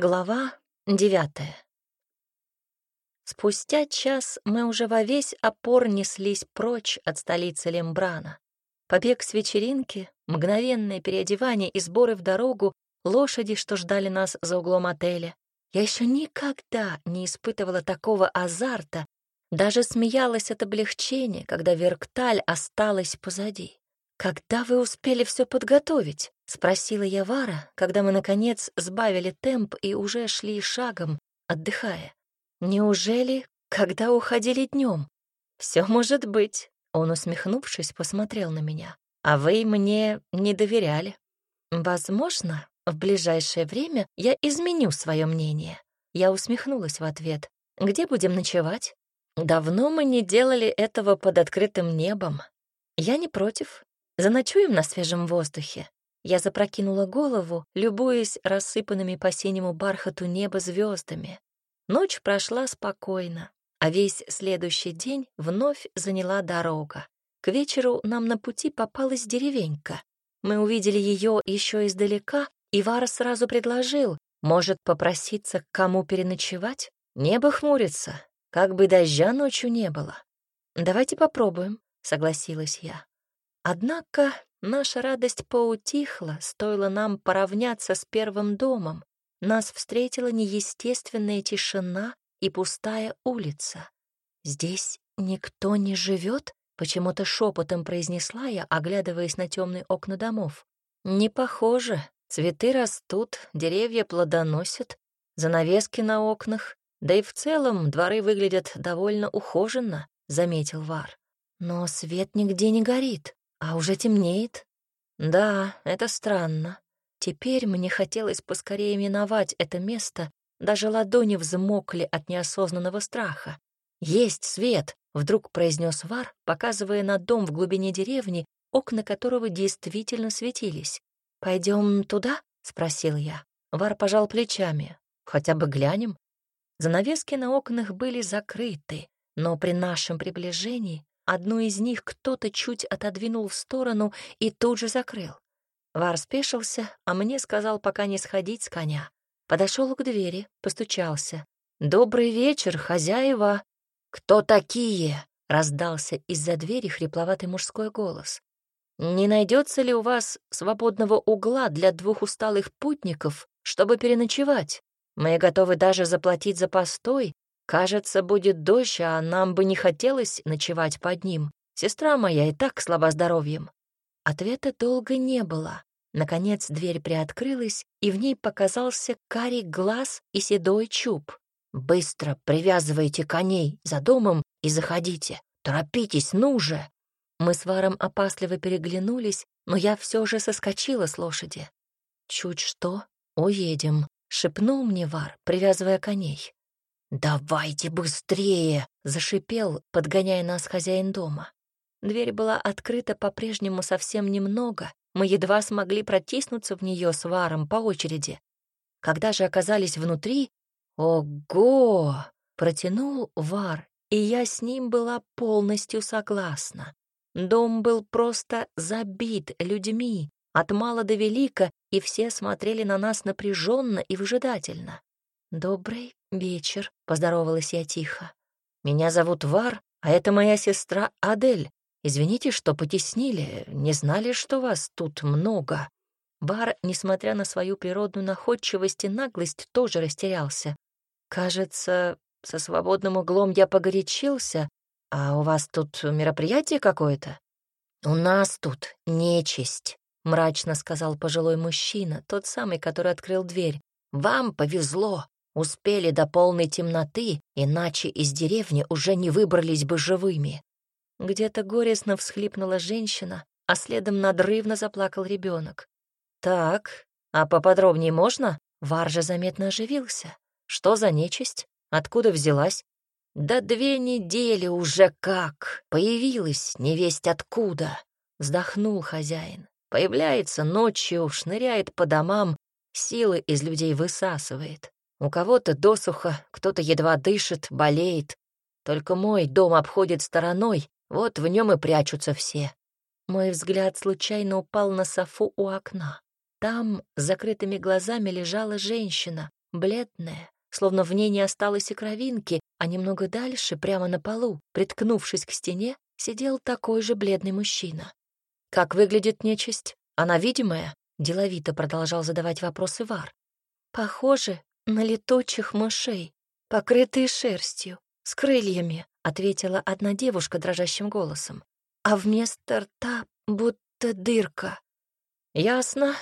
Глава девятая. Спустя час мы уже во весь опор неслись прочь от столицы Лембрана. Побег с вечеринки, мгновенное переодевание и сборы в дорогу, лошади, что ждали нас за углом отеля. Я еще никогда не испытывала такого азарта, даже смеялась от облегчения, когда Веркталь осталась позади. «Когда вы успели все подготовить?» — спросила я Вара, когда мы, наконец, сбавили темп и уже шли шагом, отдыхая. «Неужели, когда уходили днем? Все может быть», — он, усмехнувшись, посмотрел на меня. «А вы мне не доверяли. Возможно, в ближайшее время я изменю свое мнение». Я усмехнулась в ответ. «Где будем ночевать?» «Давно мы не делали этого под открытым небом. Я не против, Заночуем на свежем воздухе. Я запрокинула голову, любуясь рассыпанными по синему бархату неба звездами. Ночь прошла спокойно, а весь следующий день вновь заняла дорога. К вечеру нам на пути попалась деревенька. Мы увидели ее еще издалека, и Вара сразу предложил, может, попроситься к кому переночевать? Небо хмурится, как бы дождя ночью не было. «Давайте попробуем», — согласилась я. Однако наша радость поутихла, стоило нам поравняться с первым домом. Нас встретила неестественная тишина и пустая улица. «Здесь никто не живет?» — почему-то шепотом произнесла я, оглядываясь на темные окна домов. «Не похоже. Цветы растут, деревья плодоносят, занавески на окнах, да и в целом дворы выглядят довольно ухоженно», — заметил Вар. «Но свет нигде не горит. А уже темнеет? Да, это странно. Теперь мне хотелось поскорее миновать это место, даже ладони взмокли от неосознанного страха. «Есть свет!» — вдруг произнес Вар, показывая на дом в глубине деревни, окна которого действительно светились. Пойдем туда?» — спросил я. Вар пожал плечами. «Хотя бы глянем?» Занавески на окнах были закрыты, но при нашем приближении Одну из них кто-то чуть отодвинул в сторону и тут же закрыл. Вар спешился, а мне сказал пока не сходить с коня. Подошел к двери, постучался. «Добрый вечер, хозяева!» «Кто такие?» — раздался из-за двери хрипловатый мужской голос. «Не найдется ли у вас свободного угла для двух усталых путников, чтобы переночевать? Мы готовы даже заплатить за постой, Кажется, будет дождь, а нам бы не хотелось ночевать под ним. Сестра моя и так слаба здоровьем. Ответа долго не было. Наконец дверь приоткрылась, и в ней показался карий глаз и седой чуб. «Быстро привязывайте коней за домом и заходите. Торопитесь, ну же!» Мы с Варом опасливо переглянулись, но я все же соскочила с лошади. «Чуть что, уедем», — шепнул мне Вар, привязывая коней. «Давайте быстрее!» — зашипел, подгоняя нас хозяин дома. Дверь была открыта по-прежнему совсем немного, мы едва смогли протиснуться в нее с варом по очереди. Когда же оказались внутри, ого! Протянул вар, и я с ним была полностью согласна. Дом был просто забит людьми, от мала до велика, и все смотрели на нас напряженно и выжидательно. «Добрый вечер», — поздоровалась я тихо. «Меня зовут Вар, а это моя сестра Адель. Извините, что потеснили, не знали, что вас тут много». Вар, несмотря на свою природную находчивость и наглость, тоже растерялся. «Кажется, со свободным углом я погорячился, а у вас тут мероприятие какое-то?» «У нас тут нечисть», — мрачно сказал пожилой мужчина, тот самый, который открыл дверь. «Вам повезло. Успели до полной темноты, иначе из деревни уже не выбрались бы живыми. Где-то горестно всхлипнула женщина, а следом надрывно заплакал ребенок. «Так, а поподробнее можно?» Варжа заметно оживился. «Что за нечисть? Откуда взялась?» «Да две недели уже как! Появилась невесть откуда!» Вздохнул хозяин. Появляется ночью, шныряет по домам, силы из людей высасывает. У кого-то досуха, кто-то едва дышит, болеет. Только мой дом обходит стороной, вот в нем и прячутся все. Мой взгляд случайно упал на софу у окна. Там с закрытыми глазами лежала женщина, бледная, словно в ней не осталось и кровинки, а немного дальше, прямо на полу, приткнувшись к стене, сидел такой же бледный мужчина. «Как выглядит нечисть? Она видимая?» — деловито продолжал задавать вопросы Вар. «Похоже на летучих мышей, покрытые шерстью, с крыльями», — ответила одна девушка дрожащим голосом. «А вместо рта будто дырка». «Ясно.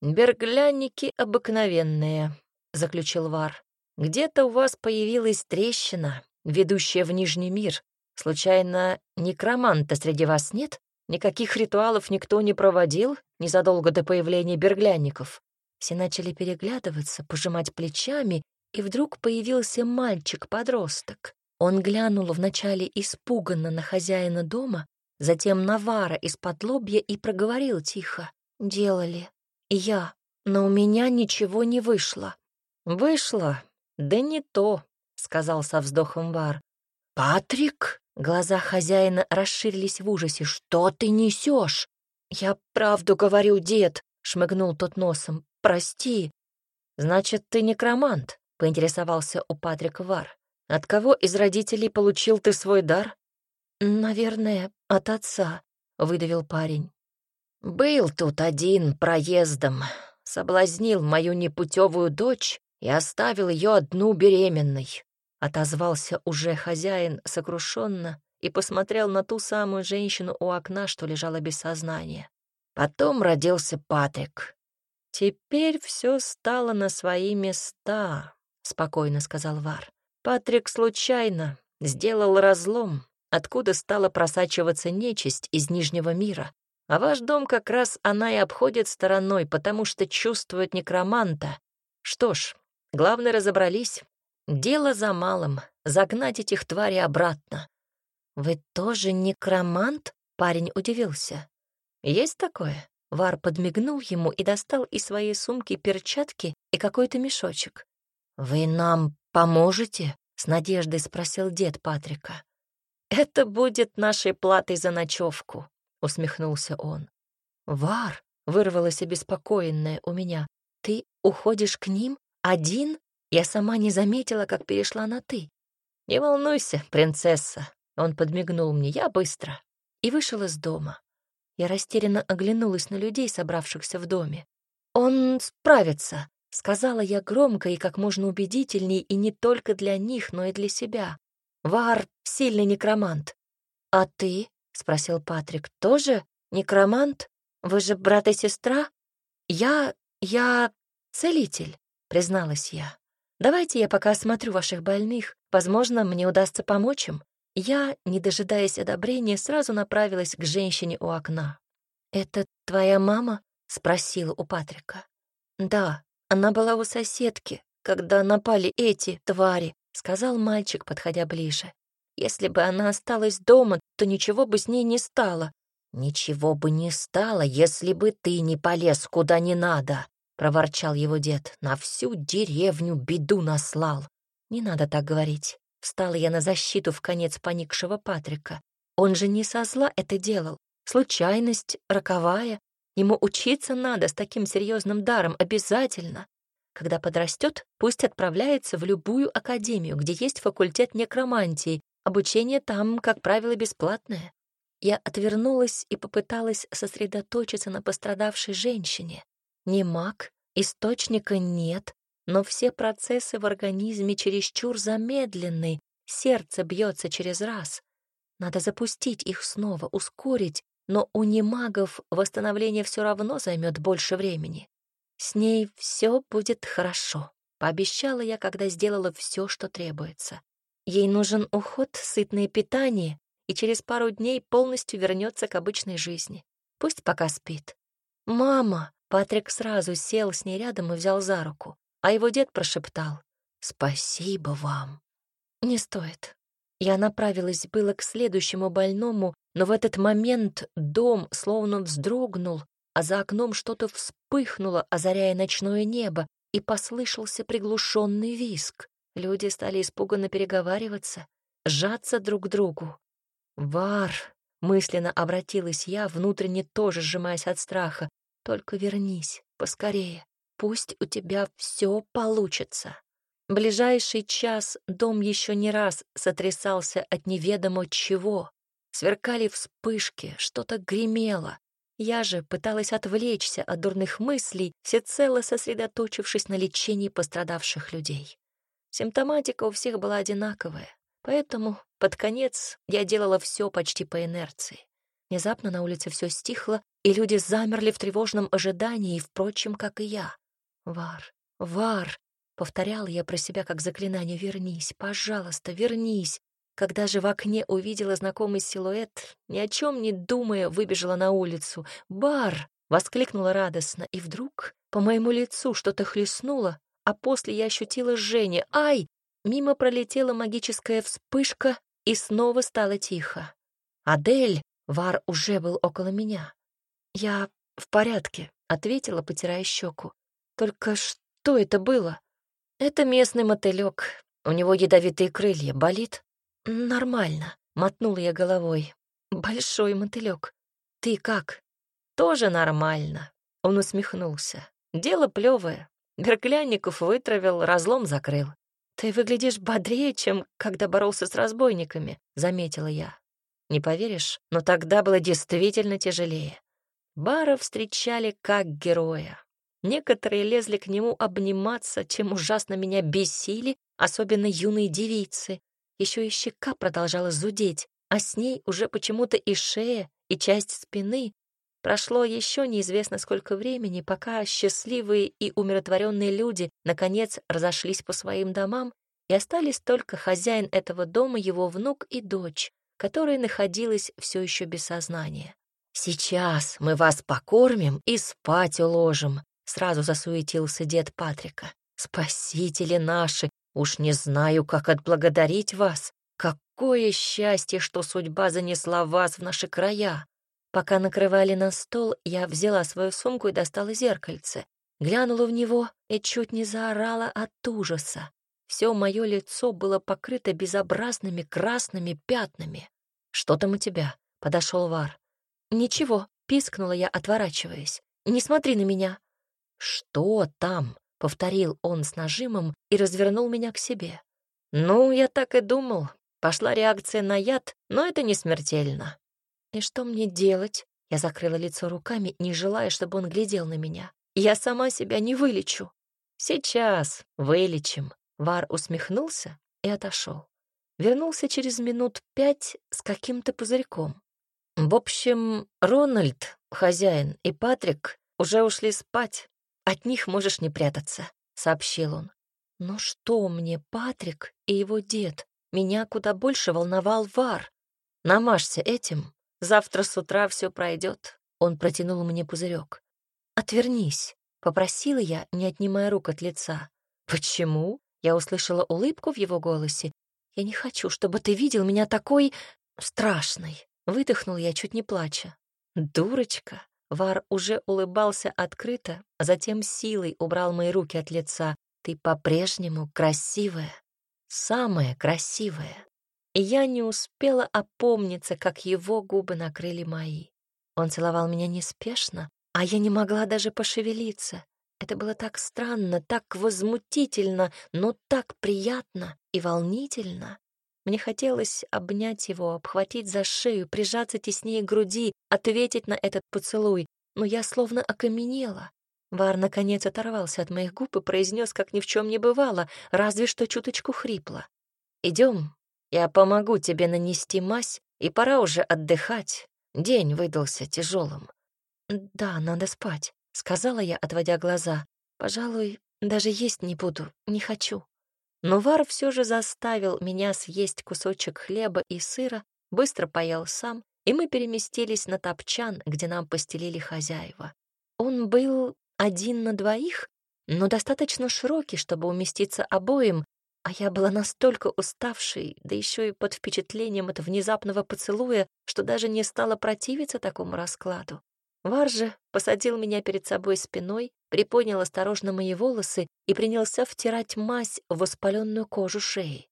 Берглянники обыкновенные», — заключил Вар. «Где-то у вас появилась трещина, ведущая в Нижний мир. Случайно некроманта среди вас нет? Никаких ритуалов никто не проводил незадолго до появления берглянников?» Все начали переглядываться, пожимать плечами, и вдруг появился мальчик-подросток. Он глянул вначале испуганно на хозяина дома, затем на Вара из-под лобья и проговорил тихо. «Делали. Я. Но у меня ничего не вышло». «Вышло? Да не то», — сказал со вздохом Вар. «Патрик?» — глаза хозяина расширились в ужасе. «Что ты несешь?» «Я правду говорю, дед», — шмыгнул тот носом. «Прости». «Значит, ты некромант?» — поинтересовался у Патрика Вар. «От кого из родителей получил ты свой дар?» «Наверное, от отца», — выдавил парень. «Был тут один проездом, соблазнил мою непутевую дочь и оставил ее одну беременной», — отозвался уже хозяин сокрушенно и посмотрел на ту самую женщину у окна, что лежала без сознания. Потом родился Патрик. «Теперь все стало на свои места», — спокойно сказал Вар. «Патрик случайно сделал разлом, откуда стала просачиваться нечисть из Нижнего мира. А ваш дом как раз она и обходит стороной, потому что чувствует некроманта. Что ж, главное разобрались. Дело за малым — загнать этих тварей обратно. «Вы тоже некромант?» — парень удивился. «Есть такое?» Вар подмигнул ему и достал из своей сумки перчатки и какой-то мешочек. «Вы нам поможете?» — с надеждой спросил дед Патрика. «Это будет нашей платой за ночевку», — усмехнулся он. «Вар», — вырвалась обеспокоенная у меня, — «ты уходишь к ним один?» Я сама не заметила, как перешла на «ты». «Не волнуйся, принцесса», — он подмигнул мне, — «я быстро». И вышел из дома. Я растерянно оглянулась на людей, собравшихся в доме. «Он справится», — сказала я громко и как можно убедительней, и не только для них, но и для себя. «Вар — сильный некромант». «А ты?» — спросил Патрик. «Тоже некромант? Вы же брат и сестра?» «Я... я целитель», — призналась я. «Давайте я пока осмотрю ваших больных. Возможно, мне удастся помочь им». Я, не дожидаясь одобрения, сразу направилась к женщине у окна. «Это твоя мама?» — спросила у Патрика. «Да, она была у соседки, когда напали эти твари», — сказал мальчик, подходя ближе. Если бы она осталась дома, то ничего бы с ней не стало. «Ничего бы не стало, если бы ты не полез куда не надо», — проворчал его дед. «На всю деревню беду наслал». «Не надо так говорить». Встала я на защиту в конец поникшего Патрика. Он же не со зла это делал. Случайность роковая. Ему учиться надо с таким серьезным даром обязательно. Когда подрастет, пусть отправляется в любую академию, где есть факультет некромантии, Обучение там, как правило, бесплатное. Я отвернулась и попыталась сосредоточиться на пострадавшей женщине. Не маг, источника нет, но все процессы в организме чересчур замедлены, сердце бьется через раз. Надо запустить их снова, ускорить, но у немагов восстановление все равно займет больше времени. С ней все будет хорошо, пообещала я, когда сделала все, что требуется. Ей нужен уход, сытное питание, и через пару дней полностью вернется к обычной жизни. Пусть пока спит. «Мама!» Патрик сразу сел с ней рядом и взял за руку, а его дед прошептал «Спасибо вам». «Не стоит». Я направилась было к следующему больному, но в этот момент дом словно вздрогнул, а за окном что-то вспыхнуло, озаряя ночное небо, и послышался приглушенный виск. Люди стали испуганно переговариваться, сжаться друг к другу. «Вар!» — мысленно обратилась я, внутренне тоже сжимаясь от страха. «Только вернись, поскорее. Пусть у тебя все получится. Ближайший час дом еще не раз сотрясался от неведомо чего. Сверкали вспышки, что-то гремело. Я же пыталась отвлечься от дурных мыслей, всецело сосредоточившись на лечении пострадавших людей. Симптоматика у всех была одинаковая, поэтому под конец я делала все почти по инерции. Внезапно на улице все стихло, и люди замерли в тревожном ожидании, впрочем, как и я. «Вар, Вар!» Повторяла я про себя как заклинание «Вернись, пожалуйста, вернись!» Когда же в окне увидела знакомый силуэт, ни о чем не думая, выбежала на улицу. «Бар!» — воскликнула радостно, и вдруг по моему лицу что-то хлестнуло, а после я ощутила жжение. «Ай!» Мимо пролетела магическая вспышка, и снова стало тихо. «Адель!» — Вар уже был около меня. «Я в порядке», — ответила, потирая щеку. «Только что это было?» «Это местный мотылек. У него ядовитые крылья. Болит?» «Нормально», — мотнула я головой. «Большой мотылек. Ты как?» «Тоже нормально», — он усмехнулся. «Дело плевое. Берклянников вытравил, разлом закрыл. Ты выглядишь бодрее, чем когда боролся с разбойниками», — заметила я. Не поверишь, но тогда было действительно тяжелее. Бара встречали как героя. Некоторые лезли к нему обниматься, чем ужасно меня бесили, особенно юные девицы. Еще и щека продолжала зудеть, а с ней уже почему-то и шея, и часть спины. Прошло еще неизвестно сколько времени, пока счастливые и умиротворенные люди наконец разошлись по своим домам, и остались только хозяин этого дома, его внук и дочь, которая находилась все еще без сознания. «Сейчас мы вас покормим и спать уложим», Сразу засуетился дед Патрика. «Спасители наши, уж не знаю, как отблагодарить вас. Какое счастье, что судьба занесла вас в наши края!» Пока накрывали на стол, я взяла свою сумку и достала зеркальце. Глянула в него и чуть не заорала от ужаса. Все мое лицо было покрыто безобразными красными пятнами. «Что там у тебя?» — подошел Вар. «Ничего», — пискнула я, отворачиваясь. «Не смотри на меня». «Что там?» — повторил он с нажимом и развернул меня к себе. «Ну, я так и думал. Пошла реакция на яд, но это не смертельно». «И что мне делать?» Я закрыла лицо руками, не желая, чтобы он глядел на меня. «Я сама себя не вылечу». «Сейчас вылечим». Вар усмехнулся и отошел. Вернулся через минут пять с каким-то пузырьком. В общем, Рональд, хозяин, и Патрик уже ушли спать. От них можешь не прятаться», — сообщил он. «Но что мне, Патрик и его дед? Меня куда больше волновал Вар. Намажься этим, завтра с утра все пройдет. Он протянул мне пузырек. «Отвернись», — попросила я, не отнимая рук от лица. «Почему?» — я услышала улыбку в его голосе. «Я не хочу, чтобы ты видел меня такой страшной», — выдохнул я, чуть не плача. «Дурочка», Вар уже улыбался открыто, а затем силой убрал мои руки от лица. «Ты по-прежнему красивая, самая красивая». И я не успела опомниться, как его губы накрыли мои. Он целовал меня неспешно, а я не могла даже пошевелиться. Это было так странно, так возмутительно, но так приятно и волнительно. Мне хотелось обнять его, обхватить за шею, прижаться теснее к груди, ответить на этот поцелуй, но я словно окаменела. Вар, наконец, оторвался от моих губ и произнес, как ни в чем не бывало, разве что чуточку хрипло. Идем, я помогу тебе нанести мазь, и пора уже отдыхать. День выдался тяжелым. Да, надо спать, сказала я, отводя глаза. Пожалуй, даже есть не буду, не хочу. Но Вар все же заставил меня съесть кусочек хлеба и сыра, быстро поел сам, и мы переместились на топчан, где нам постелили хозяева. Он был один на двоих, но достаточно широкий, чтобы уместиться обоим, а я была настолько уставшей, да еще и под впечатлением от внезапного поцелуя, что даже не стала противиться такому раскладу. Варжа посадил меня перед собой спиной, приподнял осторожно мои волосы и принялся втирать мазь в воспаленную кожу шеи.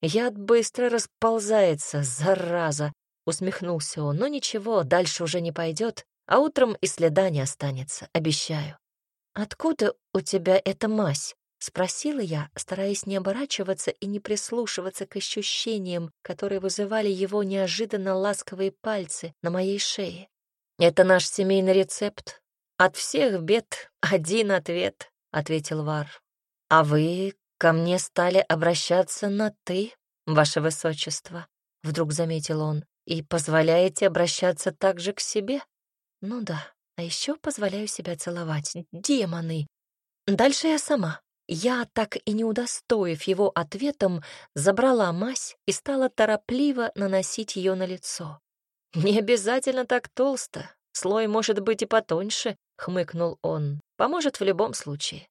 «Яд быстро расползается, зараза!» — усмехнулся он. «Но ничего, дальше уже не пойдет, а утром и следа не останется, обещаю». «Откуда у тебя эта мазь?» — спросила я, стараясь не оборачиваться и не прислушиваться к ощущениям, которые вызывали его неожиданно ласковые пальцы на моей шее. «Это наш семейный рецепт. От всех бед один ответ», — ответил Вар. «А вы ко мне стали обращаться на «ты», ваше высочество», — вдруг заметил он, «и позволяете обращаться также к себе?» «Ну да, а еще позволяю себя целовать. Демоны!» Дальше я сама. Я, так и не удостоив его ответом, забрала мазь и стала торопливо наносить ее на лицо. «Не обязательно так толсто. Слой может быть и потоньше», — хмыкнул он. «Поможет в любом случае».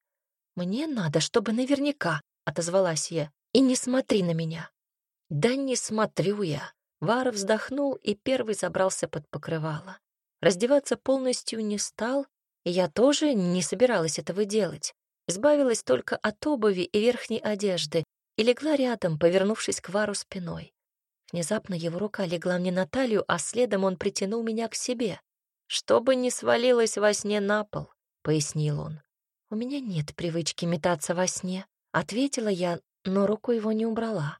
«Мне надо, чтобы наверняка», — отозвалась я. «И не смотри на меня». «Да не смотрю я». Вар вздохнул и первый забрался под покрывало. Раздеваться полностью не стал, и я тоже не собиралась этого делать. Избавилась только от обуви и верхней одежды и легла рядом, повернувшись к Вару спиной. Внезапно его рука легла мне на талию, а следом он притянул меня к себе. «Чтобы не свалилось во сне на пол», — пояснил он. «У меня нет привычки метаться во сне», — ответила я, но руку его не убрала.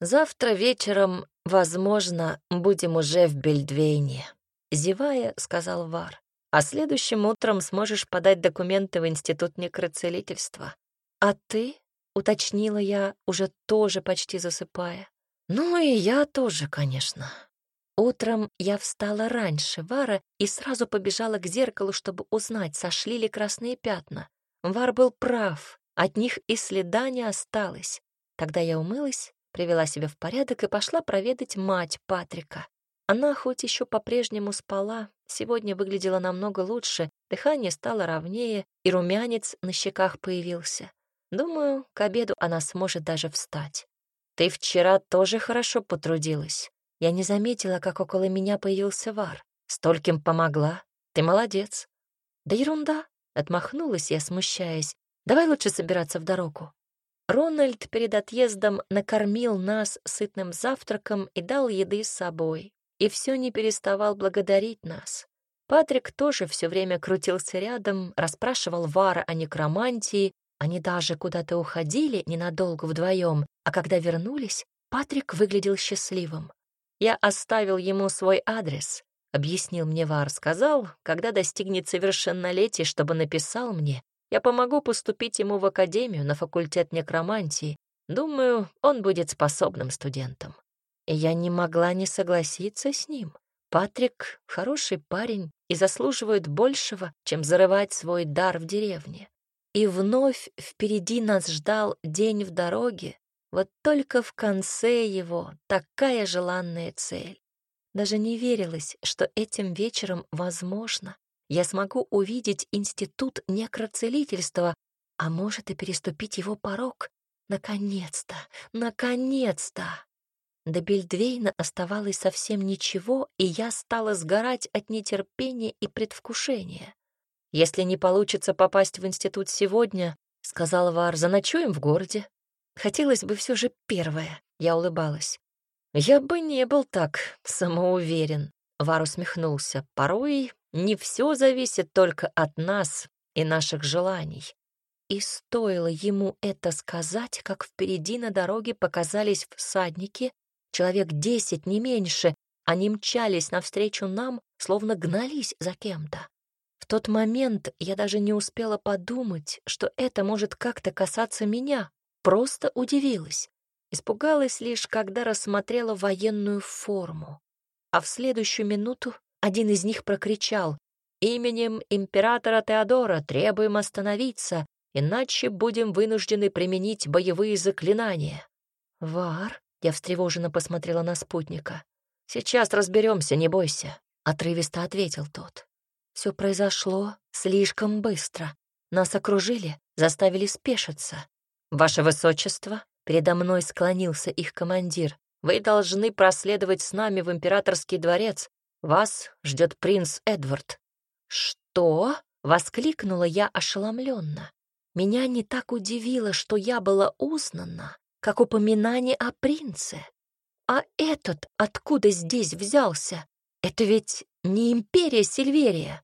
«Завтра вечером, возможно, будем уже в Бельдвейне», — зевая, сказал Вар а следующим утром сможешь подать документы в Институт некроцелительства. А ты, — уточнила я, уже тоже почти засыпая. Ну и я тоже, конечно. Утром я встала раньше Вара и сразу побежала к зеркалу, чтобы узнать, сошли ли красные пятна. Вар был прав, от них и следа не осталось. Тогда я умылась, привела себя в порядок и пошла проведать мать Патрика. Она хоть еще по-прежнему спала, сегодня выглядела намного лучше, дыхание стало ровнее, и румянец на щеках появился. Думаю, к обеду она сможет даже встать. «Ты вчера тоже хорошо потрудилась. Я не заметила, как около меня появился Вар. Стольким помогла. Ты молодец». «Да ерунда», — отмахнулась я, смущаясь. «Давай лучше собираться в дорогу». Рональд перед отъездом накормил нас сытным завтраком и дал еды с собой и все не переставал благодарить нас. Патрик тоже все время крутился рядом, расспрашивал Вара о некромантии, они даже куда-то уходили ненадолго вдвоем, а когда вернулись, Патрик выглядел счастливым. Я оставил ему свой адрес, объяснил мне Вар, сказал, когда достигнет совершеннолетия, чтобы написал мне, я помогу поступить ему в академию на факультет некромантии. Думаю, он будет способным студентом. И я не могла не согласиться с ним. Патрик — хороший парень и заслуживает большего, чем зарывать свой дар в деревне. И вновь впереди нас ждал день в дороге, вот только в конце его такая желанная цель. Даже не верилось, что этим вечером возможно. Я смогу увидеть институт некроцелительства, а может и переступить его порог. Наконец-то, наконец-то! До Бельдвейна оставалось совсем ничего, и я стала сгорать от нетерпения и предвкушения. «Если не получится попасть в институт сегодня, — сказал Вар, — заночуем в городе. Хотелось бы все же первое, — я улыбалась. «Я бы не был так самоуверен», — Вар усмехнулся. «Порой не все зависит только от нас и наших желаний». И стоило ему это сказать, как впереди на дороге показались всадники человек десять, не меньше, они мчались навстречу нам, словно гнались за кем-то. В тот момент я даже не успела подумать, что это может как-то касаться меня, просто удивилась. Испугалась лишь, когда рассмотрела военную форму. А в следующую минуту один из них прокричал «Именем императора Теодора требуем остановиться, иначе будем вынуждены применить боевые заклинания». «Вар?» Я встревоженно посмотрела на спутника. «Сейчас разберемся, не бойся», — отрывисто ответил тот. Все произошло слишком быстро. Нас окружили, заставили спешиться. «Ваше Высочество», — передо мной склонился их командир, «вы должны проследовать с нами в императорский дворец. Вас ждет принц Эдвард». «Что?» — воскликнула я ошеломленно. Меня не так удивило, что я была узнана, как упоминание о принце. А этот откуда здесь взялся? Это ведь не империя Сильверия.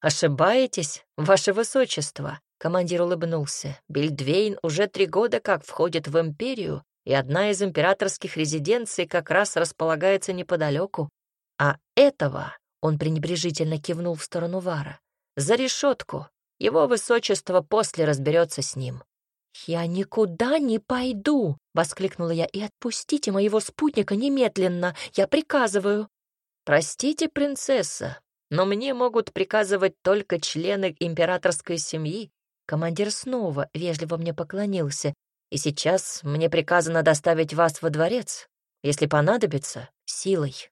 «Ошибаетесь, ваше высочество», — командир улыбнулся. «Бельдвейн уже три года как входит в империю, и одна из императорских резиденций как раз располагается неподалеку. А этого, — он пренебрежительно кивнул в сторону Вара, — за решетку. Его высочество после разберется с ним. «Я никуда не пойду!» — воскликнула я. «И отпустите моего спутника немедленно! Я приказываю!» «Простите, принцесса, но мне могут приказывать только члены императорской семьи». Командир снова вежливо мне поклонился. «И сейчас мне приказано доставить вас во дворец, если понадобится, силой».